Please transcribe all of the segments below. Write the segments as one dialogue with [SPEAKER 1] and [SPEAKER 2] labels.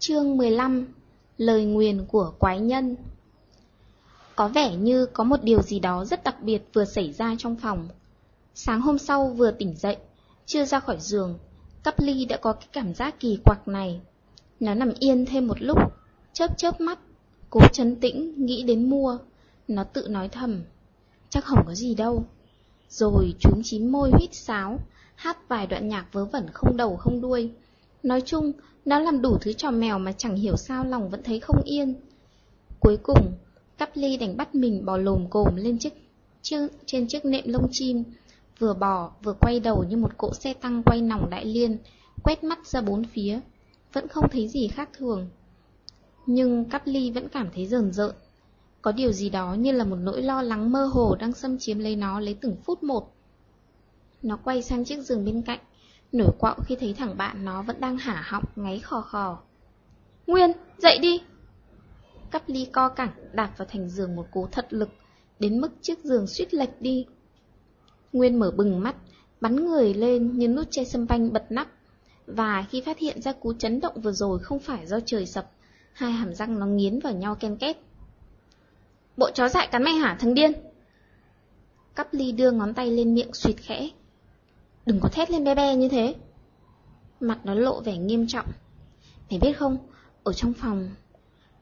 [SPEAKER 1] Chương 15 Lời nguyền của quái nhân Có vẻ như có một điều gì đó rất đặc biệt vừa xảy ra trong phòng. Sáng hôm sau vừa tỉnh dậy, chưa ra khỏi giường, Cắp ly đã có cái cảm giác kỳ quặc này. Nó nằm yên thêm một lúc, chớp chớp mắt, cố chấn tĩnh, nghĩ đến mua. Nó tự nói thầm, chắc không có gì đâu. Rồi chúng chín môi huýt sáo, hát vài đoạn nhạc vớ vẩn không đầu không đuôi. Nói chung, nó làm đủ thứ trò mèo mà chẳng hiểu sao lòng vẫn thấy không yên. Cuối cùng, Cắp ly đành bắt mình bò lồm cồm lên chiếc, chiếc, trên chiếc nệm lông chim, vừa bò vừa quay đầu như một cỗ xe tăng quay nòng đại liên, quét mắt ra bốn phía, vẫn không thấy gì khác thường. Nhưng Cắp ly vẫn cảm thấy rờn rợn. Có điều gì đó như là một nỗi lo lắng mơ hồ đang xâm chiếm lấy nó lấy từng phút một. Nó quay sang chiếc giường bên cạnh, nổi quạo khi thấy thằng bạn nó vẫn đang hả họng ngáy khò khò. Nguyên, dậy đi! Cắp ly co cẳng đạp vào thành giường một cú thật lực, đến mức chiếc giường suýt lệch đi. Nguyên mở bừng mắt, bắn người lên như nút che sâm banh bật nắp. Và khi phát hiện ra cú chấn động vừa rồi không phải do trời sập, hai hàm răng nó nghiến vào nhau ken két. Bộ chó dại cắn mày hả thằng điên? Cắp ly đưa ngón tay lên miệng suyệt khẽ. Đừng có thét lên bé bé như thế. Mặt nó lộ vẻ nghiêm trọng. Mày biết không, ở trong phòng...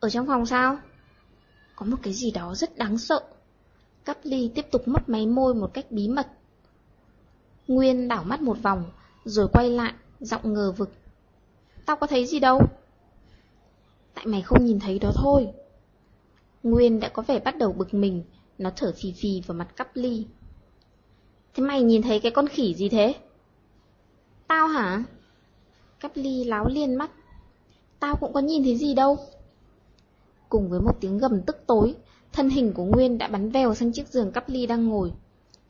[SPEAKER 1] Ở trong phòng sao? Có một cái gì đó rất đáng sợ. Cắp ly tiếp tục mấp máy môi một cách bí mật. Nguyên đảo mắt một vòng, rồi quay lại, giọng ngờ vực. Tao có thấy gì đâu. Tại mày không nhìn thấy đó thôi. Nguyên đã có vẻ bắt đầu bực mình, nó thở phì phì vào mặt cắp ly. Thế mày nhìn thấy cái con khỉ gì thế? Tao hả? Cắp ly láo liên mắt. Tao cũng có nhìn thấy gì đâu. Cùng với một tiếng gầm tức tối, thân hình của Nguyên đã bắn vèo sang chiếc giường cắp ly đang ngồi.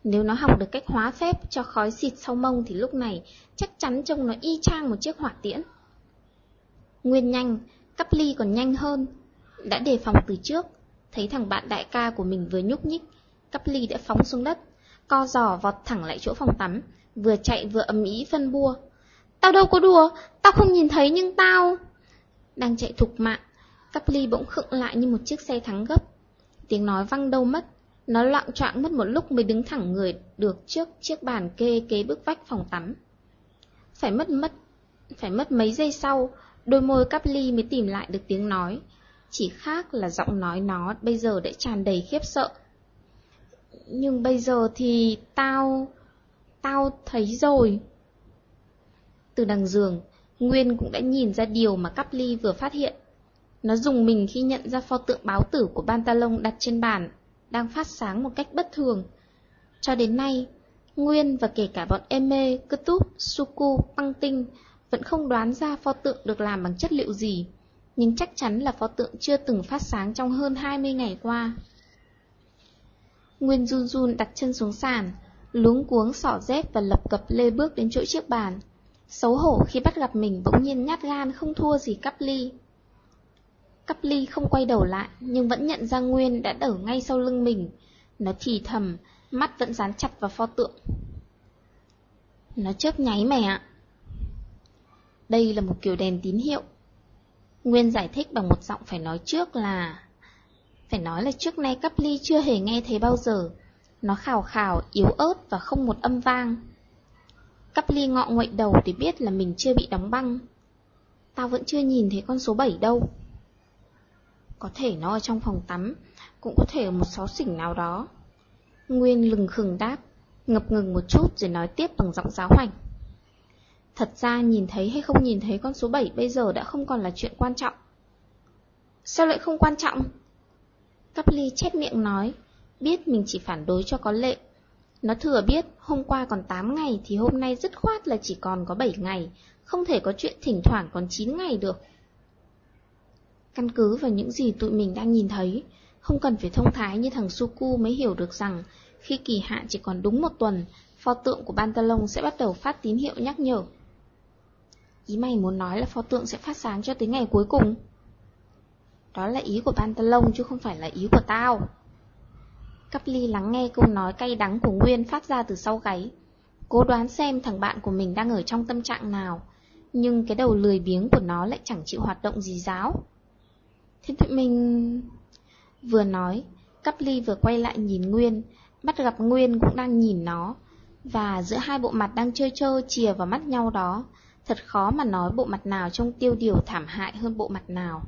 [SPEAKER 1] Nếu nó học được cách hóa phép cho khói xịt sau mông thì lúc này chắc chắn trông nó y chang một chiếc hỏa tiễn. Nguyên nhanh, cắp ly còn nhanh hơn. Đã đề phòng từ trước, thấy thằng bạn đại ca của mình vừa nhúc nhích, cắp ly đã phóng xuống đất, co giò vọt thẳng lại chỗ phòng tắm, vừa chạy vừa ầm ĩ phân bua. Tao đâu có đùa, tao không nhìn thấy nhưng tao... Đang chạy thục mạng, cắp ly bỗng khựng lại như một chiếc xe thắng gấp. Tiếng nói văng đâu mất, nó loạn trọng mất một lúc mới đứng thẳng người được trước chiếc bàn kê kế bức vách phòng tắm. Phải mất mất, phải mất mấy giây sau, đôi môi cắp ly mới tìm lại được tiếng nói. Chỉ khác là giọng nói nó bây giờ đã tràn đầy khiếp sợ. Nhưng bây giờ thì tao... tao thấy rồi. Từ đằng giường, Nguyên cũng đã nhìn ra điều mà cắp ly vừa phát hiện. Nó dùng mình khi nhận ra pho tượng báo tử của Bantalon đặt trên bàn, đang phát sáng một cách bất thường. Cho đến nay, Nguyên và kể cả bọn Eme, Kutup, Suku, Băng Tinh vẫn không đoán ra pho tượng được làm bằng chất liệu gì, nhưng chắc chắn là pho tượng chưa từng phát sáng trong hơn 20 ngày qua. Nguyên run run đặt chân xuống sàn, luống cuống sỏ dép và lập cập lê bước đến chỗ chiếc bàn. Xấu hổ khi bắt gặp mình bỗng nhiên nhát gan không thua gì cắp ly. Cắp ly không quay đầu lại, nhưng vẫn nhận ra Nguyên đã ở ngay sau lưng mình. Nó thì thầm, mắt vẫn dán chặt vào pho tượng. Nó chớp nháy mày ạ. Đây là một kiểu đèn tín hiệu. Nguyên giải thích bằng một giọng phải nói trước là... Phải nói là trước nay cắp ly chưa hề nghe thấy bao giờ. Nó khào khào, yếu ớt và không một âm vang. Cắp ly ngọ ngoại đầu để biết là mình chưa bị đóng băng. Tao vẫn chưa nhìn thấy con số 7 đâu. Có thể nó ở trong phòng tắm, cũng có thể ở một xó xỉnh nào đó. Nguyên lừng khừng đáp, ngập ngừng một chút rồi nói tiếp bằng giọng giáo hoành. Thật ra nhìn thấy hay không nhìn thấy con số 7 bây giờ đã không còn là chuyện quan trọng. Sao lại không quan trọng? Cắp ly chép miệng nói, biết mình chỉ phản đối cho có lệ. Nó thừa biết hôm qua còn 8 ngày thì hôm nay dứt khoát là chỉ còn có 7 ngày, không thể có chuyện thỉnh thoảng còn 9 ngày được. Căn cứ vào những gì tụi mình đang nhìn thấy, không cần phải thông thái như thằng Suku mới hiểu được rằng khi kỳ hạn chỉ còn đúng một tuần, pho tượng của Bantalon sẽ bắt đầu phát tín hiệu nhắc nhở. Ý mày muốn nói là pho tượng sẽ phát sáng cho tới ngày cuối cùng? Đó là ý của Pantalon chứ không phải là ý của tao. Cắp ly lắng nghe câu nói cay đắng của Nguyên phát ra từ sau gáy. Cố đoán xem thằng bạn của mình đang ở trong tâm trạng nào. nhưng cái đầu lười biếng của nó lại chẳng chịu hoạt động gì giáo. Thế tụi mình... Vừa nói, Cắp ly vừa quay lại nhìn Nguyên, bắt gặp Nguyên cũng đang nhìn nó, và giữa hai bộ mặt đang chơi chơi chìa vào mắt nhau đó, thật khó mà nói bộ mặt nào trông tiêu điều thảm hại hơn bộ mặt nào.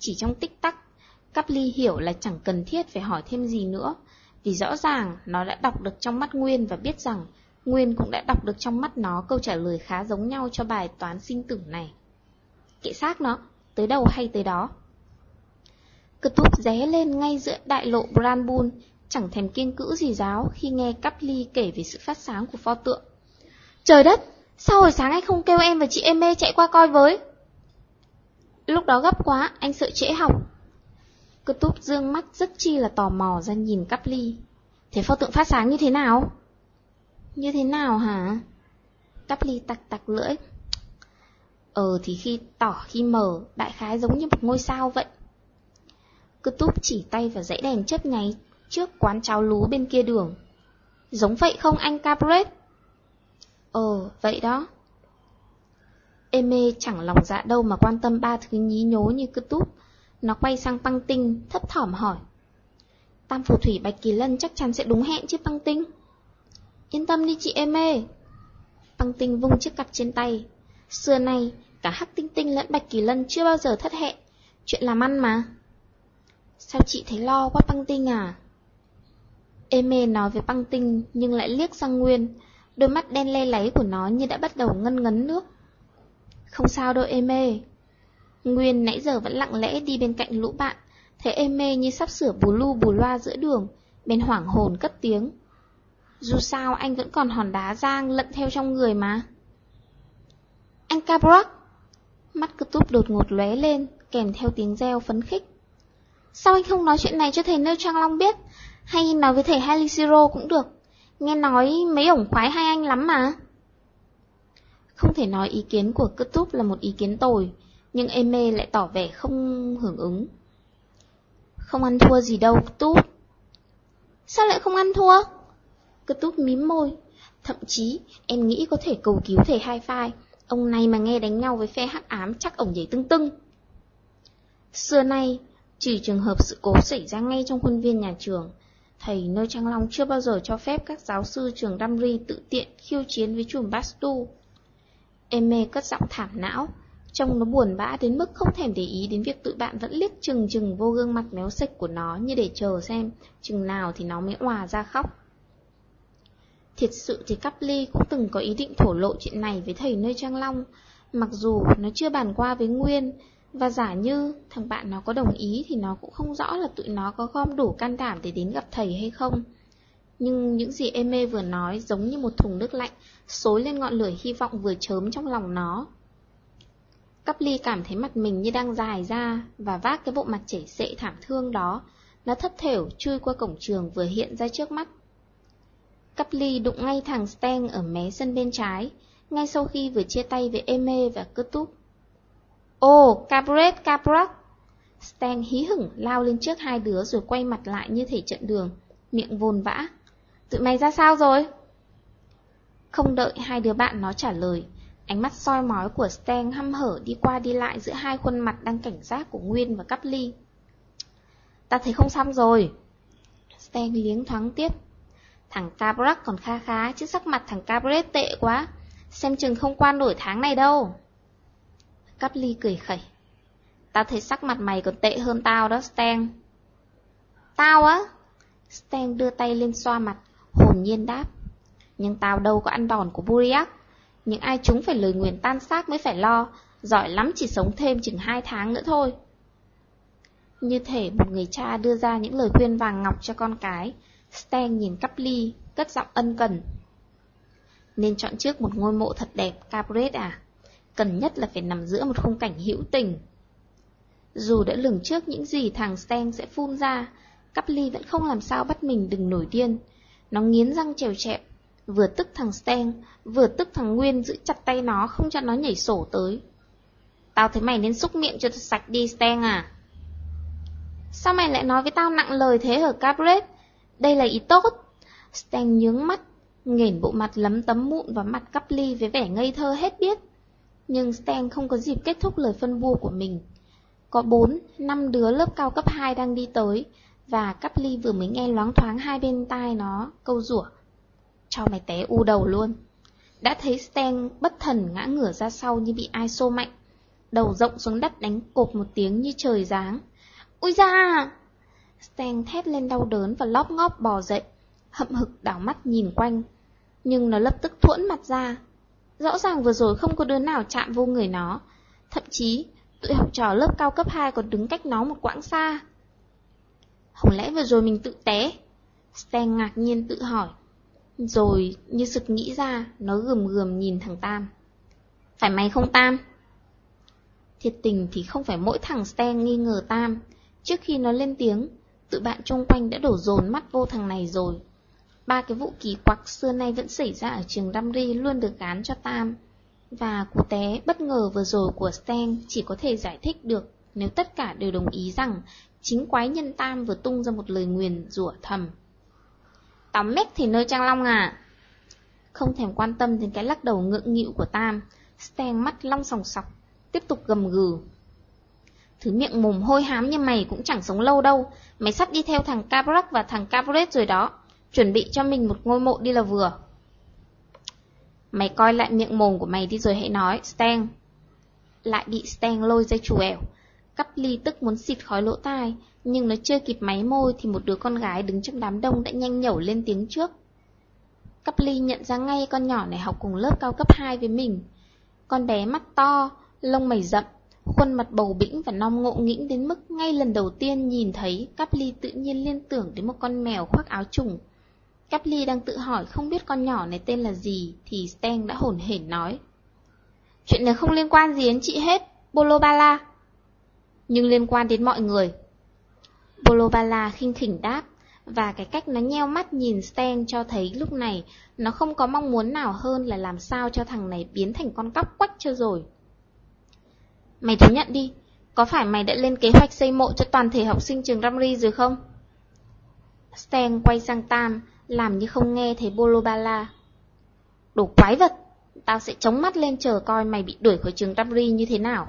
[SPEAKER 1] Chỉ trong tích tắc, Cắp ly hiểu là chẳng cần thiết phải hỏi thêm gì nữa, vì rõ ràng nó đã đọc được trong mắt Nguyên và biết rằng Nguyên cũng đã đọc được trong mắt nó câu trả lời khá giống nhau cho bài toán sinh tử này. Kệ xác nó, tới đâu hay tới đó. Cực thúc ré lên ngay giữa đại lộ Branbun, chẳng thèm kiên cữ gì giáo khi nghe Cắp Ly kể về sự phát sáng của pho tượng. Trời đất, sao hồi sáng anh không kêu em và chị em mê chạy qua coi với? Lúc đó gấp quá, anh sợ trễ học. Cơ túp dương mắt rất chi là tò mò ra nhìn Cắp Ly. Thế pho tượng phát sáng như thế nào? Như thế nào hả? Cắp Ly tặc tặc lưỡi. Ờ thì khi tỏ khi mờ, đại khái giống như một ngôi sao vậy. Cơ túp chỉ tay vào dãy đèn chớp nháy trước quán cháo lú bên kia đường. Giống vậy không anh Capret? Ờ, vậy đó. Eme chẳng lòng dạ đâu mà quan tâm ba thứ nhí nhố như cứ túp. Nó quay sang băng tinh, thấp thỏm hỏi. Tam phù thủy Bạch Kỳ Lân chắc chắn sẽ đúng hẹn chứ băng tinh. Yên tâm đi chị Eme. Băng tinh vung chiếc cặp trên tay. Xưa nay, cả Hắc Tinh Tinh lẫn Bạch Kỳ Lân chưa bao giờ thất hẹn. Chuyện làm ăn mà. Sao chị thấy lo quá băng tinh à? Eme nói với băng tinh nhưng lại liếc sang Nguyên, đôi mắt đen le láy của nó như đã bắt đầu ngân ngấn nước. Không sao đâu em mê Nguyên nãy giờ vẫn lặng lẽ đi bên cạnh lũ bạn, thấy em mê như sắp sửa bù lu bù loa giữa đường, bên hoảng hồn cất tiếng. Dù sao anh vẫn còn hòn đá giang lận theo trong người mà. Anh Cabrock! Mắt cơ túp đột ngột lóe lên, kèm theo tiếng reo phấn khích. Sao anh không nói chuyện này cho thầy Nêu Trang Long biết? Hay nói với thầy Haliciro cũng được. Nghe nói mấy ổng khoái hai anh lắm mà. Không thể nói ý kiến của Cất túp là một ý kiến tồi, nhưng Eme lại tỏ vẻ không hưởng ứng. Không ăn thua gì đâu, túp. Sao lại không ăn thua? Cất túp mím môi. Thậm chí, em nghĩ có thể cầu cứu thầy hai phai. Ông này mà nghe đánh nhau với phe hắc ám chắc ổng nhảy tưng tưng. Xưa nay, chỉ trường hợp sự cố xảy ra ngay trong khuôn viên nhà trường, thầy nơi Trang Long chưa bao giờ cho phép các giáo sư trường Damri tự tiện khiêu chiến với chùm Bastu. Eme cất giọng thảm não, trông nó buồn bã đến mức không thèm để ý đến việc tụi bạn vẫn liếc chừng chừng vô gương mặt méo xệch của nó như để chờ xem chừng nào thì nó mới òa ra khóc. Thiệt sự thì Cắp Ly cũng từng có ý định thổ lộ chuyện này với thầy nơi Trang Long, mặc dù nó chưa bàn qua với Nguyên, và giả như thằng bạn nó có đồng ý thì nó cũng không rõ là tụi nó có gom đủ can đảm để đến gặp thầy hay không. Nhưng những gì Eme vừa nói giống như một thùng nước lạnh, xối lên ngọn lửa hy vọng vừa chớm trong lòng nó. Cắp ly cảm thấy mặt mình như đang dài ra và vác cái bộ mặt chảy xệ thảm thương đó. Nó thấp thểu chui qua cổng trường vừa hiện ra trước mắt. Cắp ly đụng ngay thằng Steng ở mé sân bên trái, ngay sau khi vừa chia tay với Eme và Cướp Túp. Ồ, Cabret, Cabret. Stan hí hửng lao lên trước hai đứa rồi quay mặt lại như thể trận đường, miệng vồn vã. Tụi mày ra sao rồi? Không đợi hai đứa bạn nó trả lời, ánh mắt soi mói của Stan hăm hở đi qua đi lại giữa hai khuôn mặt đang cảnh giác của Nguyên và Cắp Ly. Ta thấy không xong rồi. Stan liếng thoáng tiếp. Thằng Cabrak còn kha khá, chứ sắc mặt thằng Cabret tệ quá. Xem chừng không qua nổi tháng này đâu. Cắp ly cười khẩy. Tao thấy sắc mặt mày còn tệ hơn tao đó, Stan. Tao á? Stan đưa tay lên xoa mặt, hồn nhiên đáp. Nhưng tao đâu có ăn đòn của Buriak. Những ai chúng phải lời nguyền tan xác mới phải lo, giỏi lắm chỉ sống thêm chừng hai tháng nữa thôi. Như thể một người cha đưa ra những lời khuyên vàng ngọc cho con cái, Stan nhìn cắp ly, cất giọng ân cần. Nên chọn trước một ngôi mộ thật đẹp, Capret à? cần nhất là phải nằm giữa một khung cảnh hữu tình. Dù đã lường trước những gì thằng Stan sẽ phun ra, Cắp Ly vẫn không làm sao bắt mình đừng nổi điên. Nó nghiến răng trèo trẹo, vừa tức thằng Sten, vừa tức thằng Nguyên giữ chặt tay nó không cho nó nhảy sổ tới. Tao thấy mày nên xúc miệng cho thật sạch đi Sten à. Sao mày lại nói với tao nặng lời thế hở Capret? Đây là ý tốt. Sten nhướng mắt, nghển bộ mặt lấm tấm mụn vào mặt Cắp Ly với vẻ ngây thơ hết biết Nhưng Sten không có dịp kết thúc lời phân bua của mình. Có 4, 5 đứa lớp cao cấp 2 đang đi tới, và Cắp Ly vừa mới nghe loáng thoáng hai bên tai nó câu rủa. Cho mày té u đầu luôn. Đã thấy Stan bất thần ngã ngửa ra sau như bị ai xô mạnh. Đầu rộng xuống đất đánh cột một tiếng như trời giáng. Ui da! Stan thét lên đau đớn và lóp ngóp bò dậy, hậm hực đảo mắt nhìn quanh. Nhưng nó lập tức thuẫn mặt ra. Rõ ràng vừa rồi không có đứa nào chạm vô người nó. Thậm chí, tụi học trò lớp cao cấp 2 còn đứng cách nó một quãng xa. Không lẽ vừa rồi mình tự té? Stan ngạc nhiên tự hỏi. Rồi, như sực nghĩ ra, nó gườm gườm nhìn thằng Tam. Phải mày không Tam? Thiệt tình thì không phải mỗi thằng Stan nghi ngờ Tam. Trước khi nó lên tiếng, tự bạn chung quanh đã đổ dồn mắt vô thằng này rồi. Ba cái vụ kỳ quặc xưa nay vẫn xảy ra ở trường Damri luôn được gán cho Tam. Và cú té bất ngờ vừa rồi của Stan chỉ có thể giải thích được nếu tất cả đều đồng ý rằng chính quái nhân Tam vừa tung ra một lời nguyền rủa thầm. Tóm mếch thì nơi Trang Long à? Không thèm quan tâm đến cái lắc đầu ngượng nghịu của Tam, Steng mắt long sòng sọc, tiếp tục gầm gừ. Thứ miệng mồm hôi hám như mày cũng chẳng sống lâu đâu, mày sắp đi theo thằng Cabrac và thằng Cabret rồi đó, chuẩn bị cho mình một ngôi mộ đi là vừa. Mày coi lại miệng mồm của mày đi rồi hãy nói, Steng Lại bị Steng lôi dây chủ ẻo, cắp ly tức muốn xịt khói lỗ tai, nhưng nó chưa kịp máy môi thì một đứa con gái đứng trong đám đông đã nhanh nhẩu lên tiếng trước. Cắp ly nhận ra ngay con nhỏ này học cùng lớp cao cấp 2 với mình. Con bé mắt to, lông mày rậm, khuôn mặt bầu bĩnh và non ngộ nghĩnh đến mức ngay lần đầu tiên nhìn thấy Cắp ly tự nhiên liên tưởng đến một con mèo khoác áo trùng. Cắp ly đang tự hỏi không biết con nhỏ này tên là gì thì Steng đã hổn hển nói. Chuyện này không liên quan gì đến chị hết, Bolobala. Nhưng liên quan đến mọi người. Bolobala khinh khỉnh đáp, và cái cách nó nheo mắt nhìn Stan cho thấy lúc này nó không có mong muốn nào hơn là làm sao cho thằng này biến thành con cóc quách cho rồi. Mày thú nhận đi, có phải mày đã lên kế hoạch xây mộ cho toàn thể học sinh trường Ramri rồi không? Stan quay sang Tam, làm như không nghe thấy Bolobala. Đồ quái vật, tao sẽ chống mắt lên chờ coi mày bị đuổi khỏi trường Ramri như thế nào.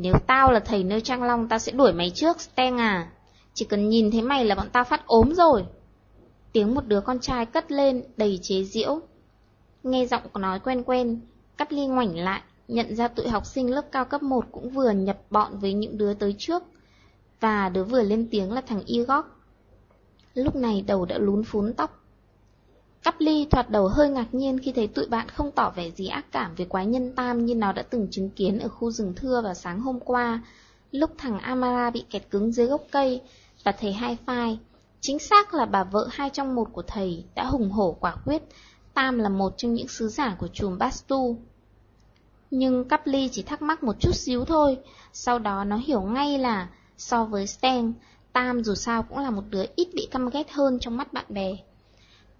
[SPEAKER 1] Nếu tao là thầy nơi Trang Long tao sẽ đuổi mày trước, Steng à. Chỉ cần nhìn thấy mày là bọn tao phát ốm rồi. Tiếng một đứa con trai cất lên đầy chế giễu. Nghe giọng nói quen quen, cắt ly ngoảnh lại, nhận ra tụi học sinh lớp cao cấp 1 cũng vừa nhập bọn với những đứa tới trước. Và đứa vừa lên tiếng là thằng Igor. Lúc này đầu đã lún phún tóc. Cắp ly thoạt đầu hơi ngạc nhiên khi thấy tụi bạn không tỏ vẻ gì ác cảm về quái nhân tam như nó đã từng chứng kiến ở khu rừng thưa vào sáng hôm qua, lúc thằng Amara bị kẹt cứng dưới gốc cây và thầy hai phai. Chính xác là bà vợ hai trong một của thầy đã hùng hổ quả quyết, Tam là một trong những sứ giả của chùm Bastu. Nhưng Cắp ly chỉ thắc mắc một chút xíu thôi, sau đó nó hiểu ngay là so với Stan, Tam dù sao cũng là một đứa ít bị căm ghét hơn trong mắt bạn bè.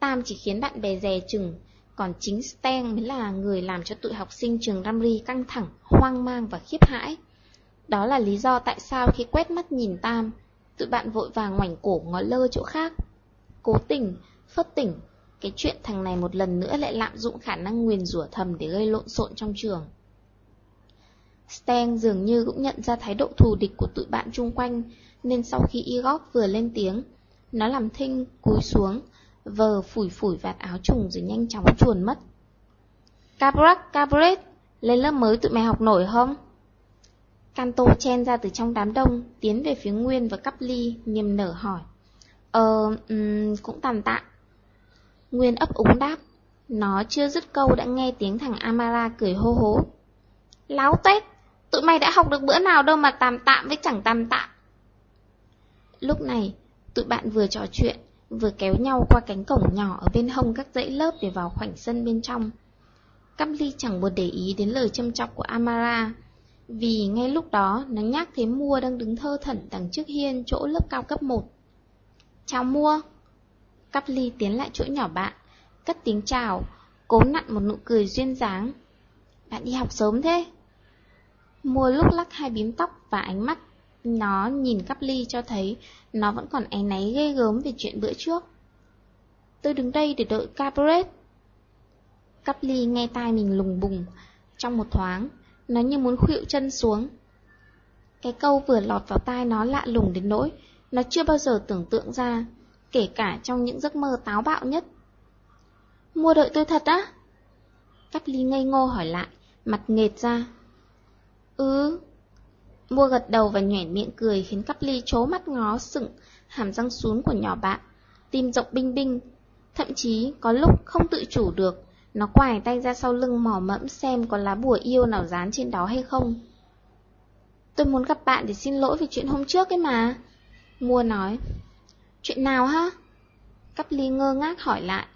[SPEAKER 1] Tam chỉ khiến bạn bè dè chừng, còn chính Stan mới là người làm cho tụi học sinh trường Ramri căng thẳng, hoang mang và khiếp hãi. Đó là lý do tại sao khi quét mắt nhìn Tam, tụi bạn vội vàng ngoảnh cổ ngó lơ chỗ khác. Cố tình, phất tỉnh, cái chuyện thằng này một lần nữa lại lạm dụng khả năng nguyền rủa thầm để gây lộn xộn trong trường. Stan dường như cũng nhận ra thái độ thù địch của tụi bạn chung quanh, nên sau khi Igor vừa lên tiếng, nó làm thinh, cúi xuống, vờ phủi phủi vạt áo trùng rồi nhanh chóng chuồn mất. Cabrac, Cabret, lên lớp mới tụi mày học nổi không? Canto chen ra từ trong đám đông, tiến về phía Nguyên và Cắp Ly, niềm nở hỏi. Ờ, um, cũng tạm tạm. Nguyên ấp úng đáp. Nó chưa dứt câu đã nghe tiếng thằng Amara cười hô hố. Láo tuét, tụi mày đã học được bữa nào đâu mà tạm tạm với chẳng tạm tạm. Lúc này, tụi bạn vừa trò chuyện, vừa kéo nhau qua cánh cổng nhỏ ở bên hông các dãy lớp để vào khoảnh sân bên trong. Cắp Ly chẳng buồn để ý đến lời châm chọc của Amara, vì ngay lúc đó nó nhắc thấy Mua đang đứng thơ thẩn đằng trước hiên chỗ lớp cao cấp 1. Chào Mua! Cắp Ly tiến lại chỗ nhỏ bạn, cất tiếng chào, cố nặn một nụ cười duyên dáng. Bạn đi học sớm thế? Mua lúc lắc hai bím tóc và ánh mắt nó nhìn cắp ly cho thấy nó vẫn còn áy náy ghê gớm về chuyện bữa trước. Tôi đứng đây để đợi Cabaret. Cắp ly nghe tai mình lùng bùng, Trong một thoáng, nó như muốn khuỵu chân xuống. Cái câu vừa lọt vào tai nó lạ lùng đến nỗi, nó chưa bao giờ tưởng tượng ra, kể cả trong những giấc mơ táo bạo nhất. Mua đợi tôi thật á? Cắp ly ngây ngô hỏi lại, mặt nghệt ra. Ừ. Mua gật đầu và nhoẻn miệng cười khiến cắp ly chố mắt ngó sững, hàm răng xuống của nhỏ bạn, tim rộng binh binh. Thậm chí có lúc không tự chủ được, nó quài tay ra sau lưng mò mẫm xem có lá bùa yêu nào dán trên đó hay không. Tôi muốn gặp bạn để xin lỗi về chuyện hôm trước ấy mà. Mua nói. Chuyện nào ha? Cắp ly ngơ ngác hỏi lại,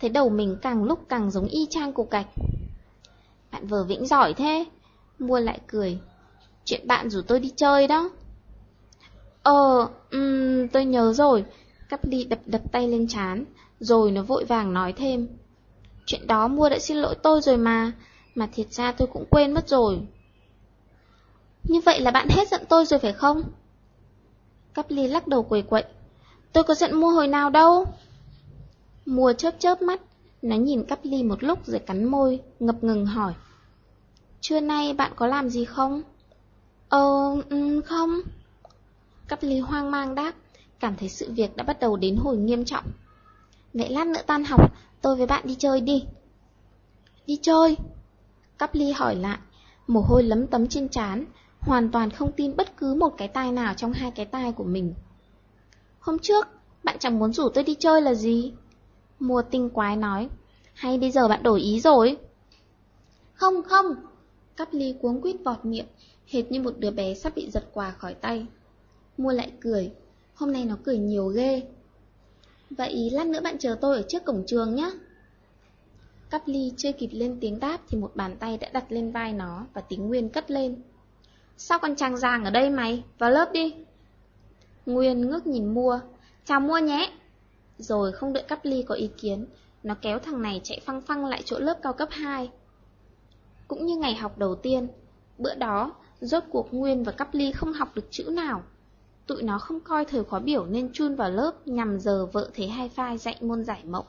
[SPEAKER 1] thấy đầu mình càng lúc càng giống y chang cục gạch. Bạn vờ vĩnh giỏi thế. Mua lại cười. Chuyện bạn rủ tôi đi chơi đó. Ờ, um, tôi nhớ rồi. Cắp ly đập đập tay lên chán, rồi nó vội vàng nói thêm. Chuyện đó mua đã xin lỗi tôi rồi mà, mà thiệt ra tôi cũng quên mất rồi. Như vậy là bạn hết giận tôi rồi phải không? Cắp ly lắc đầu quầy quậy. Tôi có giận mua hồi nào đâu. Mua chớp chớp mắt, nó nhìn cắp ly một lúc rồi cắn môi, ngập ngừng hỏi. Trưa nay bạn có làm gì không? Ờ, ừ, không. Cắp lý hoang mang đáp, cảm thấy sự việc đã bắt đầu đến hồi nghiêm trọng. Vậy lát nữa tan học, tôi với bạn đi chơi đi. Đi chơi? Cắp ly hỏi lại, mồ hôi lấm tấm trên trán, hoàn toàn không tin bất cứ một cái tai nào trong hai cái tai của mình. Hôm trước, bạn chẳng muốn rủ tôi đi chơi là gì? Mùa tinh quái nói, hay bây giờ bạn đổi ý rồi? Không, không! Cắp ly cuống quýt vọt miệng, hệt như một đứa bé sắp bị giật quà khỏi tay. Mua lại cười, hôm nay nó cười nhiều ghê. Vậy lát nữa bạn chờ tôi ở trước cổng trường nhé. Cắp ly chưa kịp lên tiếng đáp thì một bàn tay đã đặt lên vai nó và tiếng Nguyên cất lên. Sao con chàng giàng ở đây mày? Vào lớp đi. Nguyên ngước nhìn mua. Chào mua nhé. Rồi không đợi cắp ly có ý kiến, nó kéo thằng này chạy phăng phăng lại chỗ lớp cao cấp 2. Cũng như ngày học đầu tiên, bữa đó, rốt cuộc Nguyên và cắp ly không học được chữ nào. Tụi nó không coi thời khóa biểu nên chun vào lớp nhằm giờ vợ thấy hai phai dạy môn giải mộng.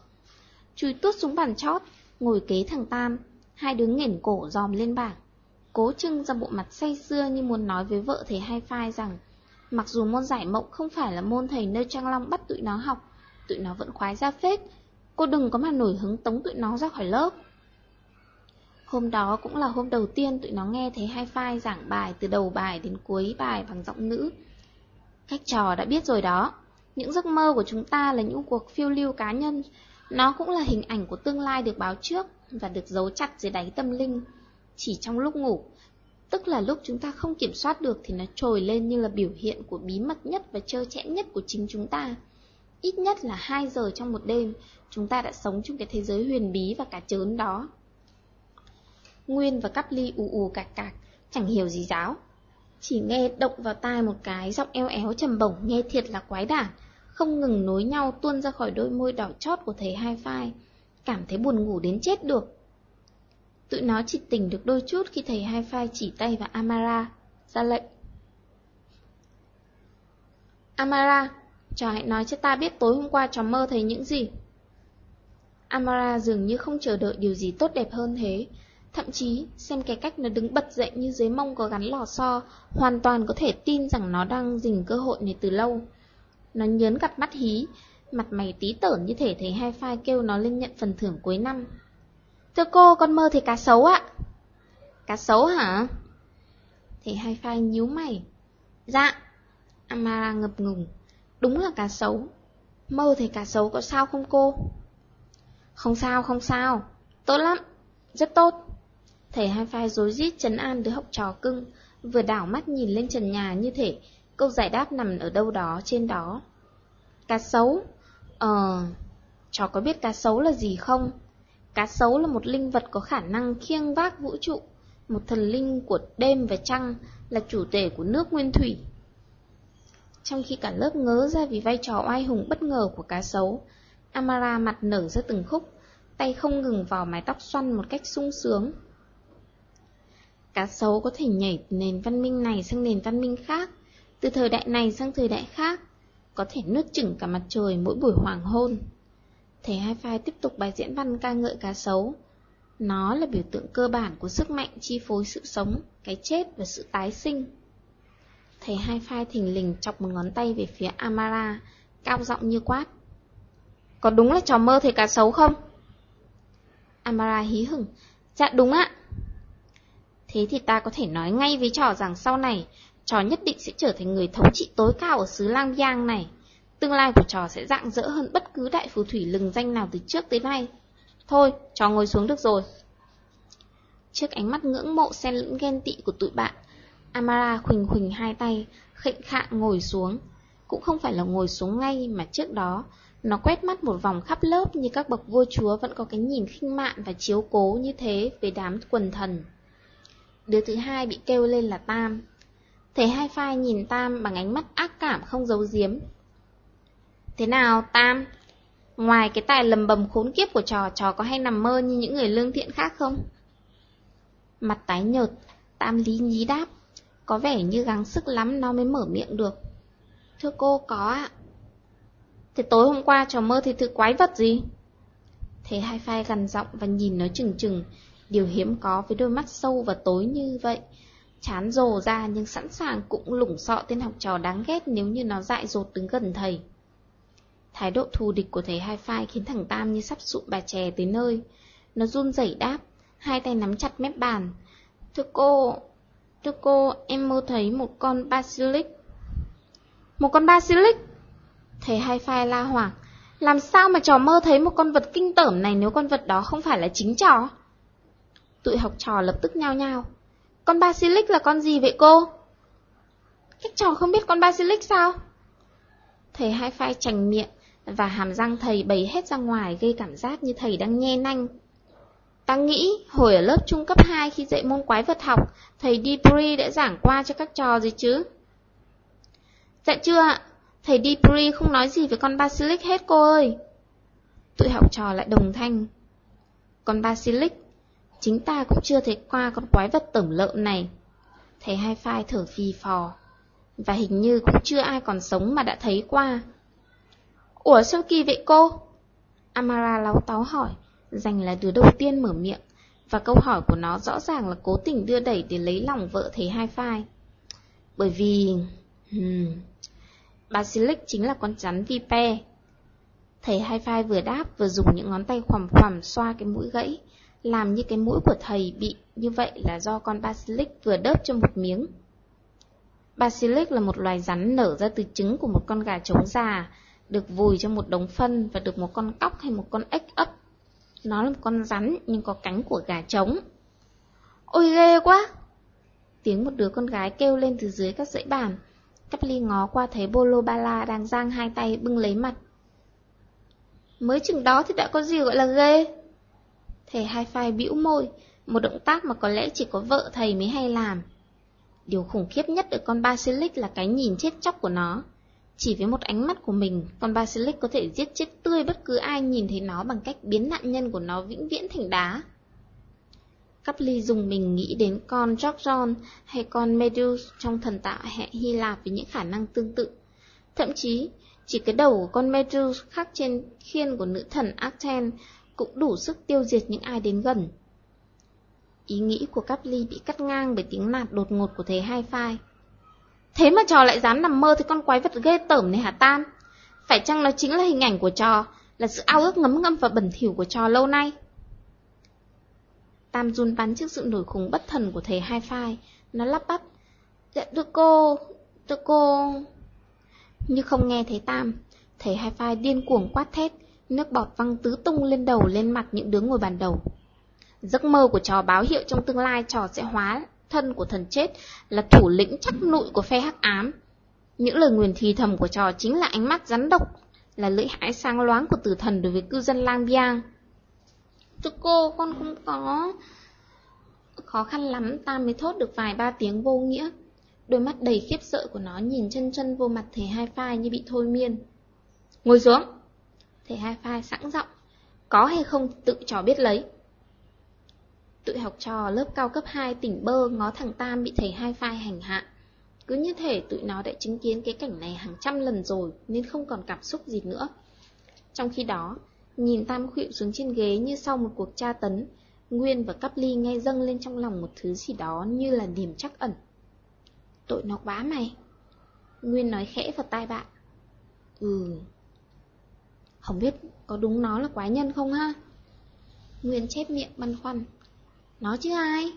[SPEAKER 1] Chui tuốt xuống bàn chót, ngồi kế thằng Tam, hai đứa nghển cổ dòm lên bảng. Cố trưng ra bộ mặt say xưa như muốn nói với vợ thầy hai phai rằng Mặc dù môn giải mộng không phải là môn thầy nơi Trang Long bắt tụi nó học Tụi nó vẫn khoái ra phết Cô đừng có mà nổi hứng tống tụi nó ra khỏi lớp Hôm đó cũng là hôm đầu tiên tụi nó nghe thấy hai file giảng bài từ đầu bài đến cuối bài bằng giọng nữ Cách trò đã biết rồi đó Những giấc mơ của chúng ta là những cuộc phiêu lưu cá nhân Nó cũng là hình ảnh của tương lai được báo trước Và được giấu chặt dưới đáy tâm linh chỉ trong lúc ngủ. Tức là lúc chúng ta không kiểm soát được thì nó trồi lên như là biểu hiện của bí mật nhất và trơ chẽn nhất của chính chúng ta. Ít nhất là 2 giờ trong một đêm, chúng ta đã sống trong cái thế giới huyền bí và cả chớn đó. Nguyên và Cắp Ly ù ù cạc cạc, chẳng hiểu gì giáo. Chỉ nghe động vào tai một cái giọng eo éo trầm bổng nghe thiệt là quái đản, không ngừng nối nhau tuôn ra khỏi đôi môi đỏ chót của thầy hai phai. Cảm thấy buồn ngủ đến chết được. Tụi nó chỉ tỉnh được đôi chút khi thầy hai phai chỉ tay vào Amara, ra lệnh. Amara, trò hãy nói cho ta biết tối hôm qua trò mơ thấy những gì. Amara dường như không chờ đợi điều gì tốt đẹp hơn thế. Thậm chí, xem cái cách nó đứng bật dậy như dưới mông có gắn lò xo, hoàn toàn có thể tin rằng nó đang dình cơ hội này từ lâu. Nó nhớn cặp mắt hí, mặt mày tí tởn như thể thấy hai phai kêu nó lên nhận phần thưởng cuối năm. Thưa cô, con mơ thấy cá sấu ạ. Cá sấu hả? Thầy hai phai nhíu mày. Dạ. Amara ngập ngừng. Đúng là cá sấu. Mơ thấy cá sấu có sao không cô? Không sao, không sao. Tốt lắm. Rất tốt. Thầy hai phai rối rít chấn an đứa học trò cưng, vừa đảo mắt nhìn lên trần nhà như thể câu giải đáp nằm ở đâu đó trên đó. Cá sấu? Ờ, trò có biết cá sấu là gì không? Cá sấu là một linh vật có khả năng khiêng vác vũ trụ, một thần linh của đêm và trăng, là chủ tể của nước nguyên thủy. Trong khi cả lớp ngớ ra vì vai trò oai hùng bất ngờ của cá sấu, Amara mặt nở ra từng khúc, tay không ngừng vào mái tóc xoăn một cách sung sướng. Cá sấu có thể nhảy từ nền văn minh này sang nền văn minh khác, từ thời đại này sang thời đại khác, có thể nuốt chửng cả mặt trời mỗi buổi hoàng hôn. Thầy hai phai tiếp tục bài diễn văn ca ngợi cá sấu. Nó là biểu tượng cơ bản của sức mạnh chi phối sự sống, cái chết và sự tái sinh. Thầy hai phai thình lình chọc một ngón tay về phía Amara, cao giọng như quát. Có đúng là trò mơ thầy cá sấu không? Amara hí hửng. Dạ đúng ạ. Thế thì ta có thể nói ngay với trò rằng sau này, trò nhất định sẽ trở thành người thống trị tối cao ở xứ Lang Giang này. Tương lai của trò sẽ rạng rỡ hơn bất cứ đại phù thủy lừng danh nào từ trước tới nay. Thôi, trò ngồi xuống được rồi. Trước ánh mắt ngưỡng mộ xen lẫn ghen tị của tụi bạn, Amara khuỳnh khuỳnh hai tay, khệnh khạng ngồi xuống. Cũng không phải là ngồi xuống ngay mà trước đó, nó quét mắt một vòng khắp lớp như các bậc vua chúa vẫn có cái nhìn khinh mạn và chiếu cố như thế với đám quần thần. Đứa thứ hai bị kêu lên là Tam. Thầy hai phai nhìn Tam bằng ánh mắt ác cảm không giấu giếm. Thế nào, Tam? Ngoài cái tài lầm bầm khốn kiếp của trò, trò có hay nằm mơ như những người lương thiện khác không? Mặt tái nhợt, Tam lý nhí đáp. Có vẻ như gắng sức lắm nó mới mở miệng được. Thưa cô, có ạ. Thế tối hôm qua trò mơ thì thứ quái vật gì? Thế hai phai gần giọng và nhìn nó chừng chừng, điều hiếm có với đôi mắt sâu và tối như vậy. Chán rồ ra nhưng sẵn sàng cũng lủng sọ tên học trò đáng ghét nếu như nó dại dột đứng gần thầy. Thái độ thù địch của thầy hai phai khiến thằng Tam như sắp sụn bà chè tới nơi. Nó run rẩy đáp, hai tay nắm chặt mép bàn. Thưa cô, thưa cô, em mơ thấy một con basilic. Một con basilic? Thầy hai phai la hoảng. Làm sao mà trò mơ thấy một con vật kinh tởm này nếu con vật đó không phải là chính trò? Tụi học trò lập tức nhao nhao. Con basilic là con gì vậy cô? Các trò không biết con basilic sao? Thầy hai phai chành miệng và hàm răng thầy bày hết ra ngoài gây cảm giác như thầy đang nhe nanh. Ta nghĩ hồi ở lớp trung cấp 2 khi dạy môn quái vật học, thầy Dipri đã giảng qua cho các trò gì chứ? Dạ chưa ạ, thầy Dipri không nói gì về con basilic hết cô ơi. Tụi học trò lại đồng thanh. Con basilic chính ta cũng chưa thấy qua con quái vật tẩm lợm này. Thầy hai phai thở phì phò. Và hình như cũng chưa ai còn sống mà đã thấy qua. Ủa sao kỳ vậy cô? Amara láu táo hỏi, dành là đứa đầu tiên mở miệng, và câu hỏi của nó rõ ràng là cố tình đưa đẩy để lấy lòng vợ thầy hai phai. Bởi vì... Hmm, Basilic chính là con rắn vipe. Thầy hai phai vừa đáp vừa dùng những ngón tay khoằm khoằm xoa cái mũi gãy, làm như cái mũi của thầy bị như vậy là do con basilic vừa đớp cho một miếng. Basilic là một loài rắn nở ra từ trứng của một con gà trống già, được vùi trong một đống phân và được một con cóc hay một con ếch ấp. Nó là một con rắn nhưng có cánh của gà trống. Ôi ghê quá! Tiếng một đứa con gái kêu lên từ dưới các dãy bàn. Capri ngó qua thấy Bolo Bala đang giang hai tay bưng lấy mặt. Mới chừng đó thì đã có gì gọi là ghê? Thầy hai phai bĩu môi, một động tác mà có lẽ chỉ có vợ thầy mới hay làm. Điều khủng khiếp nhất ở con Basilisk là cái nhìn chết chóc của nó. Chỉ với một ánh mắt của mình, con Basilisk có thể giết chết tươi bất cứ ai nhìn thấy nó bằng cách biến nạn nhân của nó vĩnh viễn thành đá. Cắp ly dùng mình nghĩ đến con Gorgon hay con medus trong thần tạo hệ Hy Lạp với những khả năng tương tự. Thậm chí, chỉ cái đầu của con medus khác trên khiên của nữ thần Athene cũng đủ sức tiêu diệt những ai đến gần. Ý nghĩ của Cắp ly bị cắt ngang bởi tiếng nạt đột ngột của thầy hai phai. Thế mà trò lại dám nằm mơ thấy con quái vật ghê tởm này hả Tam? Phải chăng nó chính là hình ảnh của trò, là sự ao ước ngấm ngâm và bẩn thỉu của trò lâu nay? Tam run bắn trước sự nổi khủng bất thần của thầy hai phai, nó lắp bắp. Dạ thưa cô, thưa cô... Như không nghe thấy Tam, thầy hai phai điên cuồng quát thét, nước bọt văng tứ tung lên đầu lên mặt những đứa ngồi bàn đầu. Giấc mơ của trò báo hiệu trong tương lai trò sẽ hóa thân của thần chết là thủ lĩnh chắc nụi của phe hắc ám. Những lời nguyền thì thầm của trò chính là ánh mắt rắn độc, là lưỡi hãi sang loáng của tử thần đối với cư dân lang biang. Thưa cô, con không có... Khó khăn lắm ta mới thốt được vài ba tiếng vô nghĩa. Đôi mắt đầy khiếp sợ của nó nhìn chân chân vô mặt thầy hai phai như bị thôi miên. Ngồi xuống! Thầy hai phai sẵn giọng. Có hay không tự trò biết lấy. Tụi học trò lớp cao cấp 2 tỉnh bơ ngó thằng Tam bị thầy hai phai hành hạ. Cứ như thể tụi nó đã chứng kiến cái cảnh này hàng trăm lần rồi nên không còn cảm xúc gì nữa. Trong khi đó, nhìn Tam khuỵu xuống trên ghế như sau một cuộc tra tấn, Nguyên và Cắp Ly nghe dâng lên trong lòng một thứ gì đó như là niềm chắc ẩn. Tội nó quá mày. Nguyên nói khẽ vào tai bạn. Ừ. Không biết có đúng nó là quái nhân không ha? Nguyên chép miệng băn khoăn. Nó chứ ai?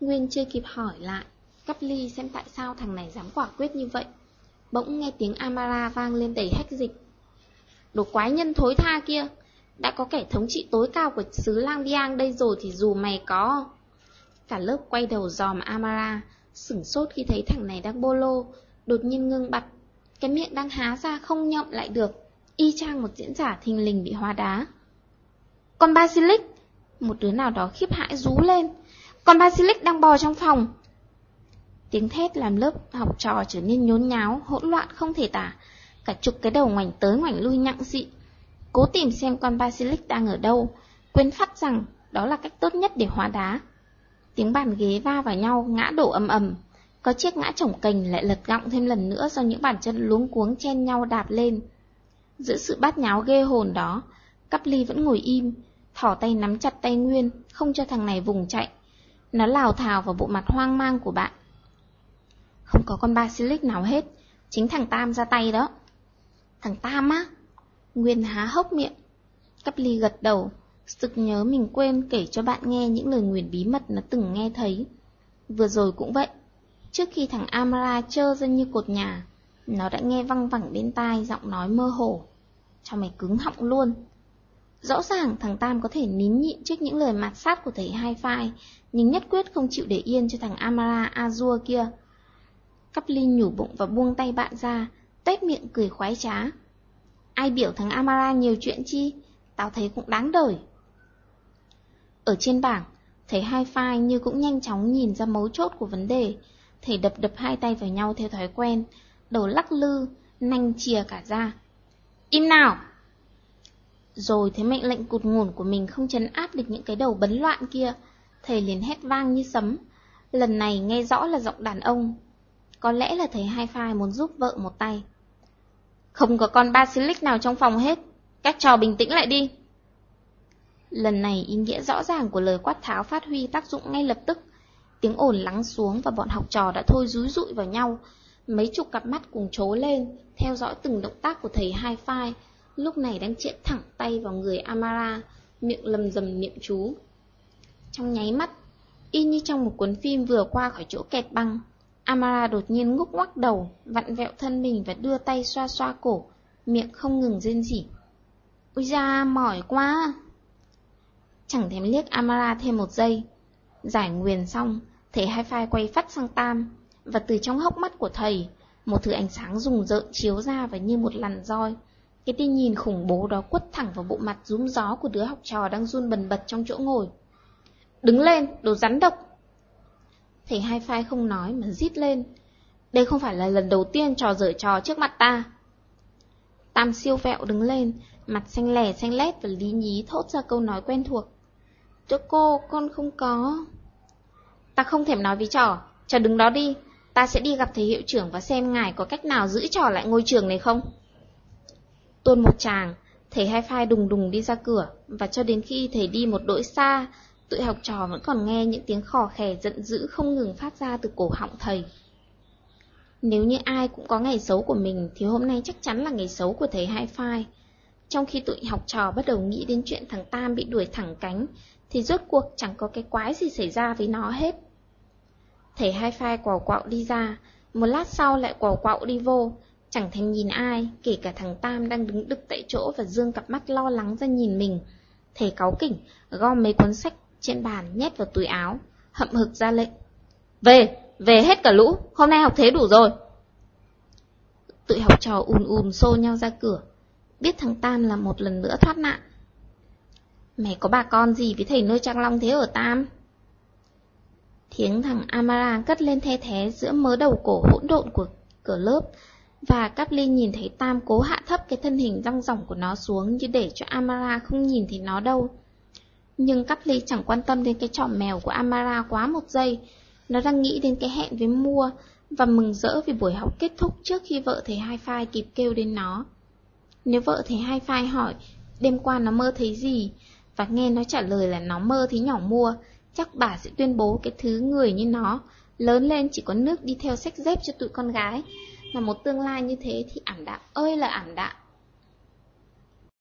[SPEAKER 1] Nguyên chưa kịp hỏi lại, cắp ly xem tại sao thằng này dám quả quyết như vậy. Bỗng nghe tiếng Amara vang lên đầy hách dịch. Đồ quái nhân thối tha kia, đã có kẻ thống trị tối cao của xứ Lang Biang đây rồi thì dù mày có... Cả lớp quay đầu dòm Amara, sửng sốt khi thấy thằng này đang bolo, đột nhiên ngưng bặt. Cái miệng đang há ra không nhậm lại được, y chang một diễn giả thình lình bị hóa đá. Con Basilic! Một đứa nào đó khiếp hãi rú lên. Con Basilic đang bò trong phòng. Tiếng thét làm lớp học trò trở nên nhốn nháo, hỗn loạn không thể tả. Cả chục cái đầu ngoảnh tới ngoảnh lui nhặng dị. Cố tìm xem con Basilic đang ở đâu, quên phát rằng đó là cách tốt nhất để hóa đá. Tiếng bàn ghế va vào nhau, ngã đổ ầm ầm. Có chiếc ngã chổng cành lại lật gọng thêm lần nữa do những bàn chân luống cuống chen nhau đạp lên. Giữa sự bát nháo ghê hồn đó, Cắp ly vẫn ngồi im, thỏ tay nắm chặt tay Nguyên, không cho thằng này vùng chạy. Nó lào thào vào bộ mặt hoang mang của bạn. Không có con basilic nào hết, chính thằng Tam ra tay đó. Thằng Tam á? Nguyên há hốc miệng. Cắp ly gật đầu, sực nhớ mình quên kể cho bạn nghe những lời nguyền bí mật nó từng nghe thấy. Vừa rồi cũng vậy, trước khi thằng Amara trơ ra như cột nhà, nó đã nghe văng vẳng bên tai giọng nói mơ hồ. Cho mày cứng họng luôn. Rõ ràng thằng Tam có thể nín nhịn trước những lời mạt sát của thầy Hai Phai, nhưng nhất quyết không chịu để yên cho thằng Amara Azua kia. Cắp Linh nhủ bụng và buông tay bạn ra, tét miệng cười khoái trá. Ai biểu thằng Amara nhiều chuyện chi, tao thấy cũng đáng đời. Ở trên bảng, thầy Hai Phai như cũng nhanh chóng nhìn ra mấu chốt của vấn đề. Thầy đập đập hai tay vào nhau theo thói quen, đầu lắc lư, nanh chìa cả ra. Im nào! Rồi thấy mệnh lệnh cụt ngủn của mình không chấn áp được những cái đầu bấn loạn kia, thầy liền hét vang như sấm. Lần này nghe rõ là giọng đàn ông. Có lẽ là thầy hai phai muốn giúp vợ một tay. Không có con basilic nào trong phòng hết, các trò bình tĩnh lại đi. Lần này ý nghĩa rõ ràng của lời quát tháo phát huy tác dụng ngay lập tức. Tiếng ồn lắng xuống và bọn học trò đã thôi rúi rụi vào nhau. Mấy chục cặp mắt cùng trố lên, theo dõi từng động tác của thầy hai phai, lúc này đang triện thẳng tay vào người Amara, miệng lầm rầm niệm chú. Trong nháy mắt, y như trong một cuốn phim vừa qua khỏi chỗ kẹt băng, Amara đột nhiên ngúc ngoắc đầu, vặn vẹo thân mình và đưa tay xoa xoa cổ, miệng không ngừng rên rỉ. Ôi da, mỏi quá! Chẳng thèm liếc Amara thêm một giây. Giải nguyền xong, thầy hai phai quay phát sang Tam, và từ trong hốc mắt của thầy, một thứ ánh sáng rùng rợn chiếu ra và như một lằn roi, cái tia nhìn khủng bố đó quất thẳng vào bộ mặt rúm gió của đứa học trò đang run bần bật trong chỗ ngồi. Đứng lên, đồ rắn độc! Thầy hai phai không nói mà rít lên. Đây không phải là lần đầu tiên trò dở trò trước mặt ta. Tam siêu vẹo đứng lên, mặt xanh lè xanh lét và lý nhí thốt ra câu nói quen thuộc. Chỗ cô, con không có... Ta không thèm nói với trò, trò đứng đó đi, ta sẽ đi gặp thầy hiệu trưởng và xem ngài có cách nào giữ trò lại ngôi trường này không. Tuôn một chàng, thầy hai phai đùng đùng đi ra cửa, và cho đến khi thầy đi một đội xa, tụi học trò vẫn còn nghe những tiếng khò khè giận dữ không ngừng phát ra từ cổ họng thầy. Nếu như ai cũng có ngày xấu của mình thì hôm nay chắc chắn là ngày xấu của thầy hai phai. Trong khi tụi học trò bắt đầu nghĩ đến chuyện thằng Tam bị đuổi thẳng cánh, thì rốt cuộc chẳng có cái quái gì xảy ra với nó hết. Thấy hai phai quào quạo đi ra, một lát sau lại quào quạo đi vô, Chẳng thèm nhìn ai, kể cả thằng Tam đang đứng đực tại chỗ và dương cặp mắt lo lắng ra nhìn mình. Thầy cáu kỉnh, gom mấy cuốn sách trên bàn nhét vào túi áo, hậm hực ra lệnh. Về, về hết cả lũ, hôm nay học thế đủ rồi. Tụi học trò ùn ùn xô nhau ra cửa, biết thằng Tam là một lần nữa thoát nạn. Mày có bà con gì với thầy nơi trang long thế ở Tam? Tiếng thằng Amara cất lên the thế giữa mớ đầu cổ hỗn độn của cửa lớp, và Cáp nhìn thấy Tam cố hạ thấp cái thân hình rong ròng của nó xuống như để cho Amara không nhìn thấy nó đâu. Nhưng Cáp Ly chẳng quan tâm đến cái trò mèo của Amara quá một giây. Nó đang nghĩ đến cái hẹn với mua và mừng rỡ vì buổi học kết thúc trước khi vợ thầy Hai Phai kịp kêu đến nó. Nếu vợ thầy Hai Phai hỏi đêm qua nó mơ thấy gì, và nghe nó trả lời là nó mơ thấy nhỏ mua, chắc bà sẽ tuyên bố cái thứ người như nó, lớn lên chỉ có nước đi theo sách dép cho tụi con gái. Mà một tương lai như thế thì ảm đạm ơi là ảm đạm.